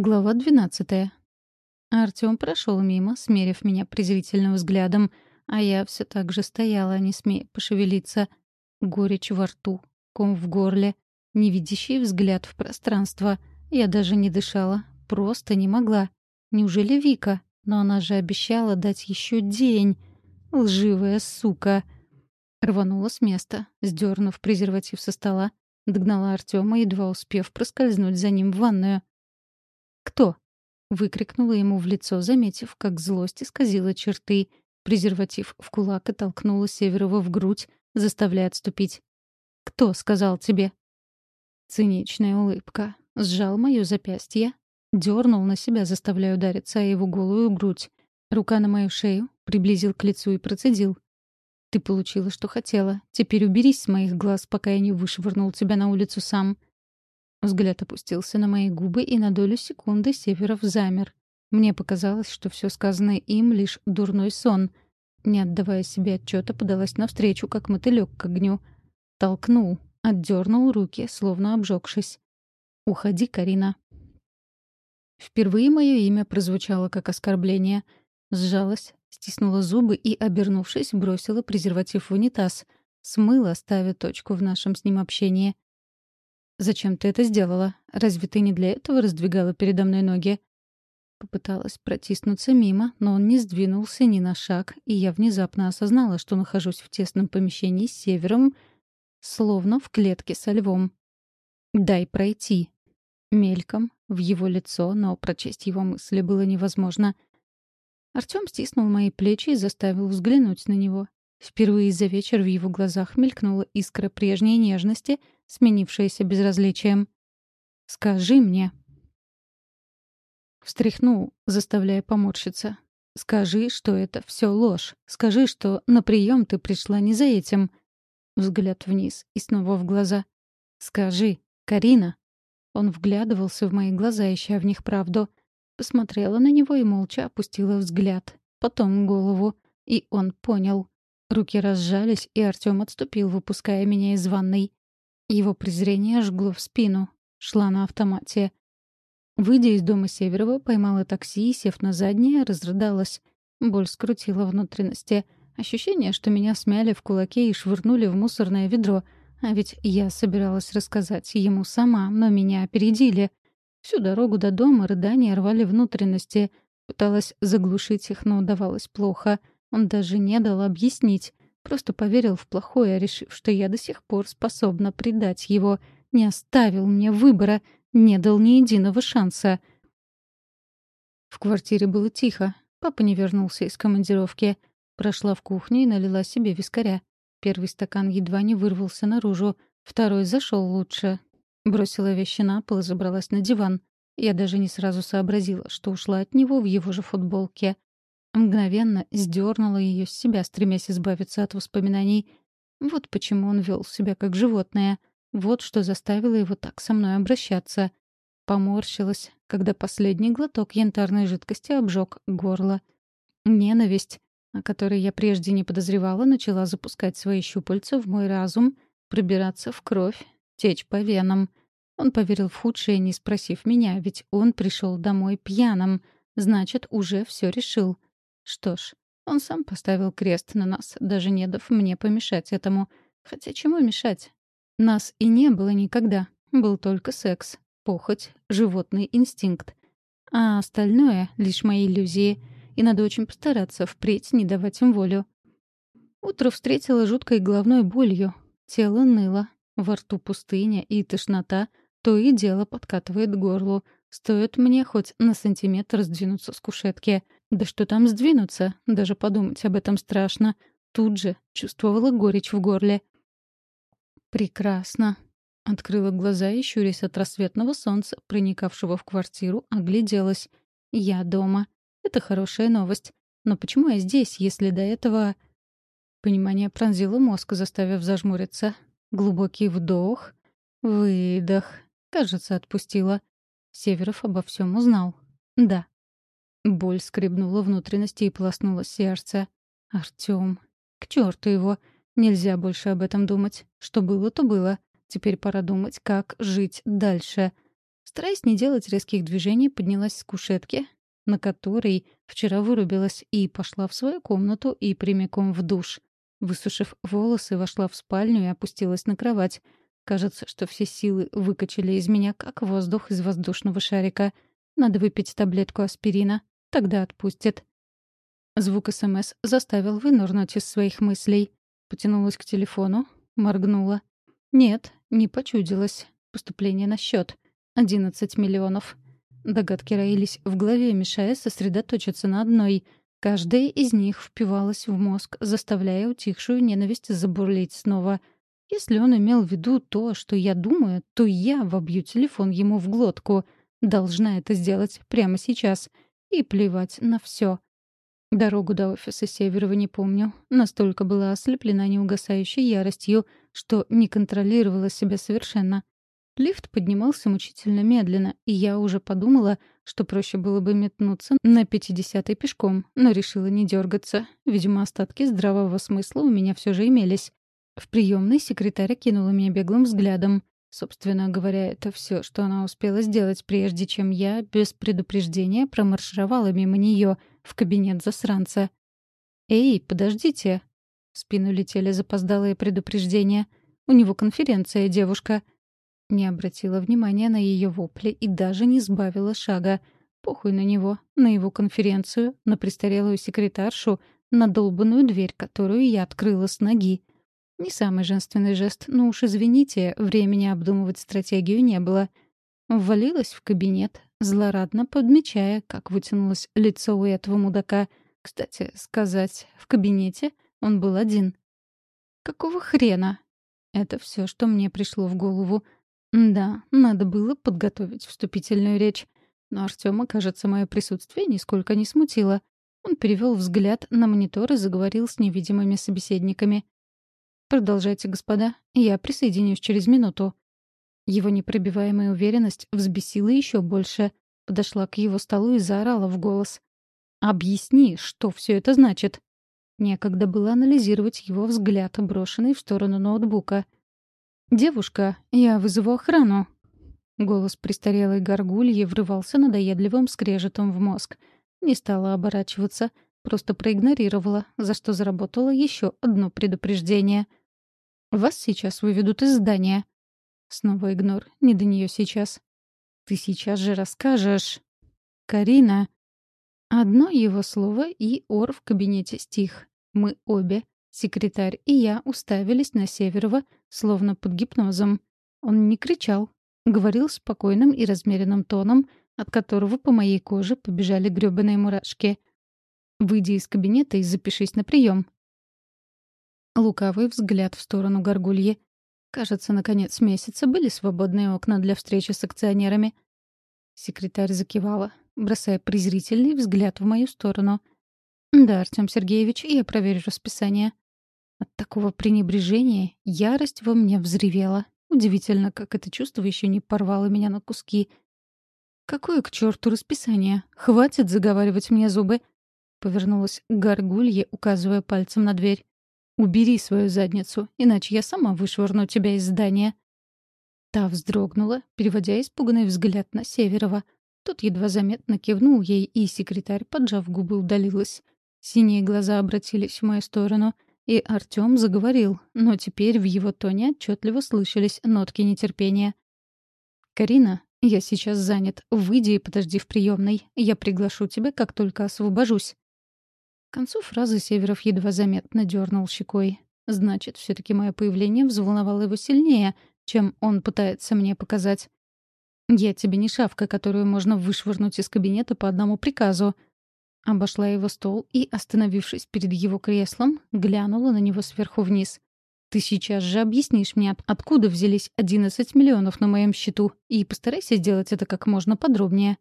Глава двенадцатая. Артём прошел мимо, смерив меня презрительным взглядом, а я все так же стояла, не смея пошевелиться. Горечь во рту, ком в горле, невидящий взгляд в пространство. Я даже не дышала, просто не могла. Неужели Вика? Но она же обещала дать еще день. Лживая сука. Рванула с места, сдернув презерватив со стола, догнала Артема, едва успев проскользнуть за ним в ванную. «Кто?» — выкрикнула ему в лицо, заметив, как злость исказила черты. Презерватив в кулак и толкнула Северова в грудь, заставляя отступить. «Кто сказал тебе?» Циничная улыбка. Сжал моё запястье, дернул на себя, заставляя удариться о его голую грудь. Рука на мою шею, приблизил к лицу и процедил. «Ты получила, что хотела. Теперь уберись с моих глаз, пока я не вышвырнул тебя на улицу сам». Взгляд опустился на мои губы, и на долю секунды Северов замер. Мне показалось, что все сказанное им — лишь дурной сон. Не отдавая себе отчета, подалась навстречу, как мотылек к огню. Толкнул, отдернул руки, словно обжегшись. «Уходи, Карина». Впервые мое имя прозвучало как оскорбление. Сжалась, стиснула зубы и, обернувшись, бросила презерватив в унитаз. Смыла, ставя точку в нашем с ним общении. «Зачем ты это сделала? Разве ты не для этого раздвигала передо мной ноги?» Попыталась протиснуться мимо, но он не сдвинулся ни на шаг, и я внезапно осознала, что нахожусь в тесном помещении с севером, словно в клетке со львом. «Дай пройти». Мельком, в его лицо, но прочесть его мысли было невозможно. Артём стиснул мои плечи и заставил взглянуть на него. Впервые за вечер в его глазах мелькнула искра прежней нежности, сменившаяся безразличием. «Скажи мне». Встряхнул, заставляя поморщиться. «Скажи, что это все ложь. Скажи, что на прием ты пришла не за этим». Взгляд вниз и снова в глаза. «Скажи, Карина». Он вглядывался в мои глаза, ища в них правду. Посмотрела на него и молча опустила взгляд. Потом голову. И он понял. Руки разжались, и Артём отступил, выпуская меня из ванной. Его презрение жгло в спину. Шла на автомате. Выйдя из дома Северова, поймала такси и, сев на заднее, разрыдалась. Боль скрутила внутренности. Ощущение, что меня смяли в кулаке и швырнули в мусорное ведро. А ведь я собиралась рассказать ему сама, но меня опередили. Всю дорогу до дома рыдания рвали внутренности. Пыталась заглушить их, но удавалось плохо — он даже не дал объяснить, просто поверил в плохое, решив, что я до сих пор способна предать его, не оставил мне выбора, не дал ни единого шанса. В квартире было тихо. Папа не вернулся из командировки. Прошла в кухню и налила себе вискаря. Первый стакан едва не вырвался наружу, второй зашел лучше. Бросила вещи на пол и забралась на диван. Я даже не сразу сообразила, что ушла от него в его же футболке. Мгновенно сдернула ее с себя, стремясь избавиться от воспоминаний. Вот почему он вел себя как животное. Вот что заставило его так со мной обращаться. Поморщилась, когда последний глоток янтарной жидкости обжег горло. Ненависть, о которой я прежде не подозревала, начала запускать свои щупальца в мой разум, пробираться в кровь, течь по венам. Он поверил в худшее, не спросив меня, ведь он пришел домой пьяным, значит, уже все решил — что ж, он сам поставил крест на нас, даже не дав мне помешать этому. Хотя чему мешать? Нас и не было никогда. Был только секс, похоть, животный инстинкт. А остальное — лишь мои иллюзии. И надо очень постараться впредь не давать им волю. Утро встретило жуткой головной болью. Тело ныло, во рту пустыня и тошнота то и дело подкатывает горло. Стоит мне хоть на сантиметр сдвинуться с кушетки — да что там сдвинуться? Даже подумать об этом страшно. Тут же чувствовала горечь в горле. «Прекрасно». Открыла глаза и, щурясь от рассветного солнца, проникавшего в квартиру, огляделась. «Я дома. Это хорошая новость. Но почему я здесь, если до этого...» Понимание пронзило мозг, заставив зажмуриться. Глубокий вдох. Выдох. Кажется, отпустила. Северов обо всем узнал. Да, Боль скребнула внутренности и полоснула сердце. Артём. К черту его. Нельзя больше об этом думать. Что было, то было. Теперь пора думать, как жить дальше. Стараясь не делать резких движений, поднялась с кушетки, на которой вчера вырубилась, и пошла в свою комнату и прямиком в душ. Высушив волосы, вошла в спальню и опустилась на кровать. Кажется, что все силы выкачали из меня, как воздух из воздушного шарика. Надо выпить таблетку аспирина. Тогда отпустит. Звук СМС заставил вынырнуть из своих мыслей. Потянулась к телефону, моргнула. Нет, не почудилась. Поступление на счет. 11 миллионов. Догадки роились в голове, мешая сосредоточиться на одной. Каждая из них впивалась в мозг, заставляя утихшую ненависть забурлить снова. Если он имел в виду то, что я думаю, то я вобью телефон ему в глотку. Должна это сделать прямо сейчас. И плевать на все. Дорогу до офиса Северова не помню. Настолько была ослеплена неугасающей яростью, что не контролировала себя совершенно. Лифт поднимался мучительно медленно, и я уже подумала, что проще было бы метнуться на 50-й пешком, но решила не дергаться. Видимо, остатки здравого смысла у меня все же имелись. В приемной секретарь кинула меня беглым взглядом. Собственно говоря, это все, что она успела сделать, прежде чем я, без предупреждения, промаршировала мимо нее в кабинет засранца. «Эй, подождите!» В спину летели запоздалые предупреждения. «У него конференция, девушка!» Не обратила внимания на ее вопли и даже не сбавила шага. Похуй на него, на его конференцию, на престарелую секретаршу, на долбанную дверь, которую я открыла с ноги. Не самый женственный жест, но уж извините, времени обдумывать стратегию не было. Ввалилась в кабинет, злорадно подмечая, как вытянулось лицо у этого мудака. Кстати, сказать, в кабинете он был один. «Какого хрена?» Это все, что мне пришло в голову — да, надо было подготовить вступительную речь. Но Артема, кажется, мое присутствие нисколько не смутило. Он перевел взгляд на монитор и заговорил с невидимыми собеседниками. «Продолжайте, господа. Я присоединюсь через минуту». Его непробиваемая уверенность взбесила еще больше. Подошла к его столу и заорала в голос. «Объясни, что все это значит?» Некогда было анализировать его взгляд, брошенный в сторону ноутбука — «Девушка, я вызову охрану». Голос престарелой горгульи врывался надоедливым скрежетом в мозг. Не стала оборачиваться, просто проигнорировала, за что заработала еще одно предупреждение. «Вас сейчас выведут из здания». Снова игнор, не до нее сейчас. «Ты сейчас же расскажешь». «Карина». Одно его слово, и ор в кабинете стих. Мы обе, секретарь и я, уставились на Северова, словно под гипнозом. Он не кричал, говорил спокойным и размеренным тоном, от которого по моей коже побежали грёбаные мурашки. «Выйди из кабинета и запишись на прием. Лукавый взгляд в сторону горгульи. Кажется, на конец месяца были свободные окна для встречи с акционерами. Секретарь закивала, бросая презрительный взгляд в мою сторону. «Да, Артём Сергеевич, я проверю расписание». От такого пренебрежения ярость во мне взревела. Удивительно, как это чувство еще не порвало меня на куски. «Какое к черту расписание? Хватит заговаривать мне зубы!» Повернулась горгулье, указывая пальцем на дверь. «Убери свою задницу, иначе я сама вышвырну тебя из здания». Та вздрогнула, переводя испуганный взгляд на Северова. Тот едва заметно кивнул ей, и секретарь, поджав губы, удалилась. Синие глаза обратились в мою сторону — и Артём заговорил, но теперь в его тоне отчетливо слышались нотки нетерпения. «Карина, я сейчас занят. Выйди и подожди в приемной. Я приглашу тебя, как только освобожусь». К концу фразы Северов едва заметно дернул щекой. Значит, все таки мое появление взволновало его сильнее, чем он пытается мне показать. «Я тебе не шавка, которую можно вышвырнуть из кабинета по одному приказу», Обошла его стол и, остановившись перед его креслом, глянула на него сверху вниз. «Ты сейчас же объяснишь мне, откуда взялись 11 миллионов на моем счету, и постарайся сделать это как можно подробнее».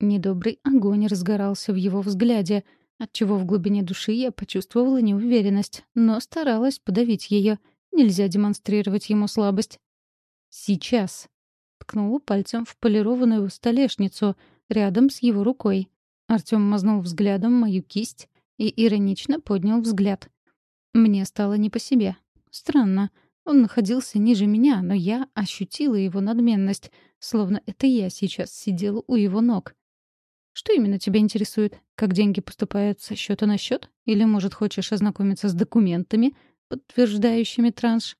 Недобрый огонь разгорался в его взгляде, отчего в глубине души я почувствовала неуверенность, но старалась подавить ее. Нельзя демонстрировать ему слабость. «Сейчас», — ткнула пальцем в полированную столешницу рядом с его рукой. Артём мазнул взглядом мою кисть и иронично поднял взгляд. Мне стало не по себе. Странно. Он находился ниже меня, но я ощутила его надменность, словно это я сейчас сидела у его ног. Что именно тебя интересует? Как деньги поступают со счета на счет? Или, может, хочешь ознакомиться с документами, подтверждающими транш?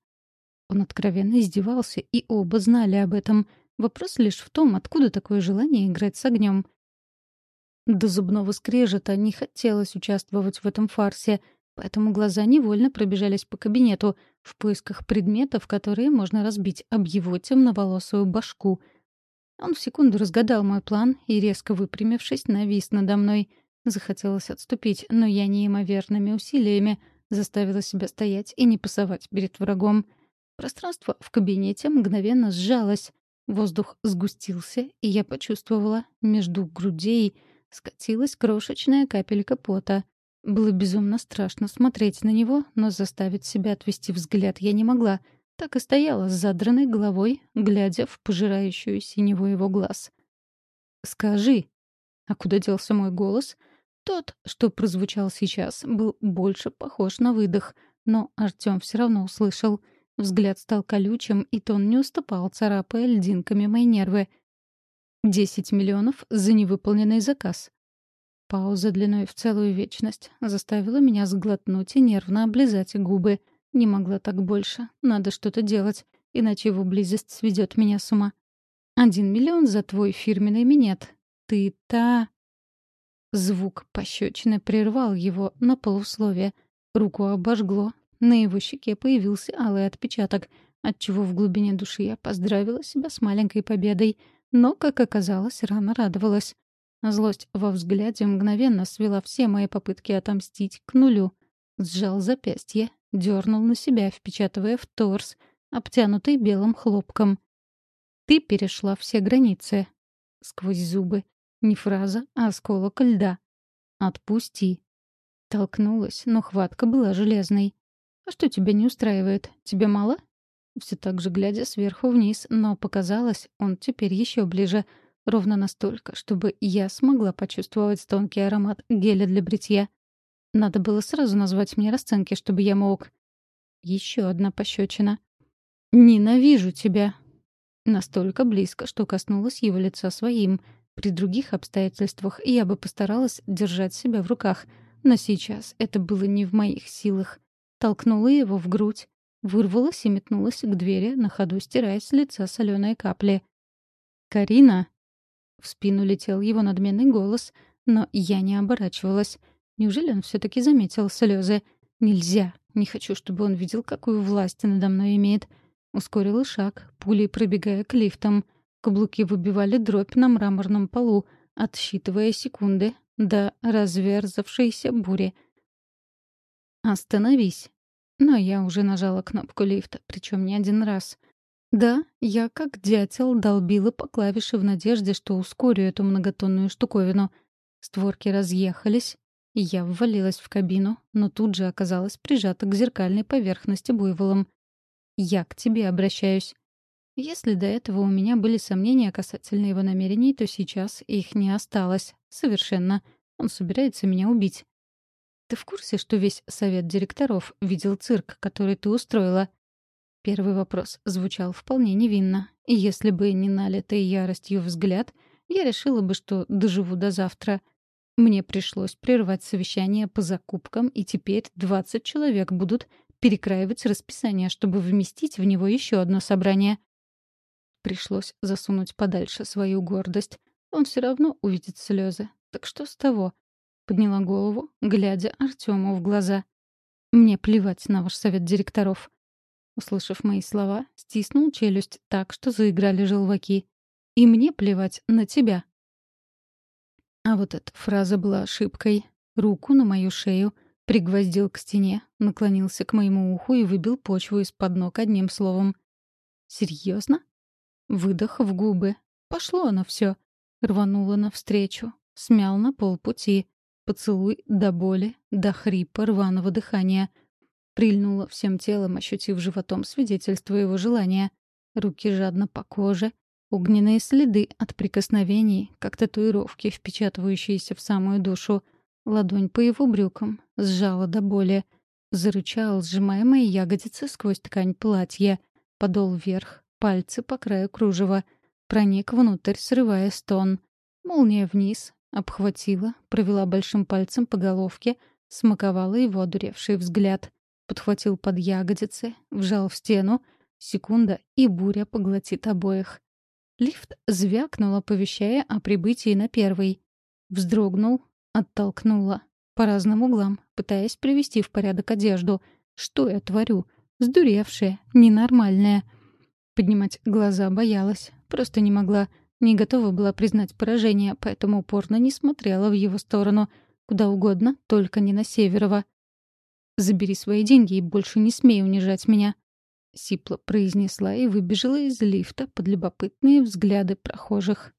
Он откровенно издевался, и оба знали об этом. Вопрос лишь в том, откуда такое желание играть с огнем. До зубного скрежета не хотелось участвовать в этом фарсе, поэтому глаза невольно пробежались по кабинету в поисках предметов, которые можно разбить об его темноволосую башку — он в секунду разгадал мой план и, резко выпрямившись, навис надо мной. Захотелось отступить, но я неимоверными усилиями заставила себя стоять и не пасовать перед врагом. Пространство в кабинете мгновенно сжалось. Воздух сгустился, и я почувствовала, между грудей скатилась крошечная капелька пота. Было безумно страшно смотреть на него, но заставить себя отвести взгляд я не могла — так и стояла с задранной головой, глядя в пожирающую синеву его глаз. «Скажи!» А куда делся мой голос? Тот, что прозвучал сейчас, был больше похож на выдох, но Артём все равно услышал. Взгляд стал колючим, и тон не уступал, царапая льдинками мои нервы. «Десять миллионов за невыполненный заказ». Пауза длиной в целую вечность заставила меня сглотнуть и нервно облизать губы — не могла так больше. Надо что-то делать, иначе его близость сведет меня с ума. Один миллион за твой фирменный минет. Ты та... Звук пощечины прервал его на полусловие. Руку обожгло. На его щеке появился алый отпечаток, отчего в глубине души я поздравила себя с маленькой победой. Но, как оказалось, рано радовалась. Злость во взгляде мгновенно свела все мои попытки отомстить к нулю. Сжал запястье, дернул на себя, впечатывая в торс, обтянутый белым хлопком. «Ты перешла все границы». Сквозь зубы. Не фраза, а осколок льда. «Отпусти». Толкнулась, но хватка была железной. «А что тебя не устраивает? Тебе мало?» Все так же глядя сверху вниз, но показалось, он теперь еще ближе. Ровно настолько, чтобы я смогла почувствовать тонкий аромат геля для бритья. Надо было сразу назвать мне расценки, чтобы я мог... Еще одна пощечина. «Ненавижу тебя!» Настолько близко, что коснулась его лица своим. При других обстоятельствах я бы постаралась держать себя в руках. Но сейчас это было не в моих силах. Толкнула его в грудь, вырвалась и метнулась к двери, на ходу стирая с лица соленые капли. «Карина!» В спину летел его надменный голос, но я не оборачивалась. Неужели он все-таки заметил слезы? Нельзя. Не хочу, чтобы он видел, какую власть надо мной имеет. Ускорила шаг, пулей пробегая к лифтам. Каблуки выбивали дробь на мраморном полу, отсчитывая секунды до разверзавшейся бури. «Остановись!» Но я уже нажала кнопку лифта, причем не один раз. Да, я как дятел долбила по клавише в надежде, что ускорю эту многотонную штуковину. Створки разъехались, я ввалилась в кабину, но тут же оказалась прижата к зеркальной поверхности буйволом. «Я к тебе обращаюсь». Если до этого у меня были сомнения касательно его намерений, то сейчас их не осталось. Совершенно. Он собирается меня убить. «Ты в курсе, что весь совет директоров видел цирк, который ты устроила?» Первый вопрос звучал вполне невинно. И если бы не налитый яростью взгляд, я решила бы, что доживу до завтра — мне пришлось прервать совещание по закупкам, и теперь 20 человек будут перекраивать расписание, чтобы вместить в него еще одно собрание. Пришлось засунуть подальше свою гордость. Он все равно увидит слезы. Так что с того? Подняла голову, глядя Артему в глаза. «Мне плевать на ваш совет директоров». Услышав мои слова, стиснул челюсть так, что заиграли желваки. «И мне плевать на тебя». А вот эта фраза была ошибкой. Руку на мою шею пригвоздил к стене, наклонился к моему уху и выбил почву из-под ног одним словом. «Серьезно?» Выдох в губы. Пошло оно все. Рвануло навстречу. Смял на полпути. Поцелуй до боли, до хрипа, рваного дыхания. Прильнула всем телом, ощутив животом свидетельство его желания. Руки жадно по коже, Огненные следы от прикосновений, как татуировки, впечатывающиеся в самую душу. Ладонь по его брюкам, сжала до боли. Зарычал, сжимая мои ягодицы сквозь ткань платья. Подол вверх, пальцы по краю кружева. Проник внутрь, срывая стон. Молния вниз, обхватила, провела большим пальцем по головке, смаковала его одуревший взгляд. Подхватил под ягодицы, вжал в стену. Секунда, и буря поглотит обоих. Лифт звякнул, оповещая о прибытии на первый. Вздрогнул, оттолкнула. По разным углам, пытаясь привести в порядок одежду. Что я творю? Сдуревшая, ненормальная. Поднимать глаза боялась. Просто не могла. Не готова была признать поражение, поэтому упорно не смотрела в его сторону. Куда угодно, только не на Северова. «Забери свои деньги и больше не смей унижать меня», — сипло произнесла и выбежала из лифта под любопытные взгляды прохожих.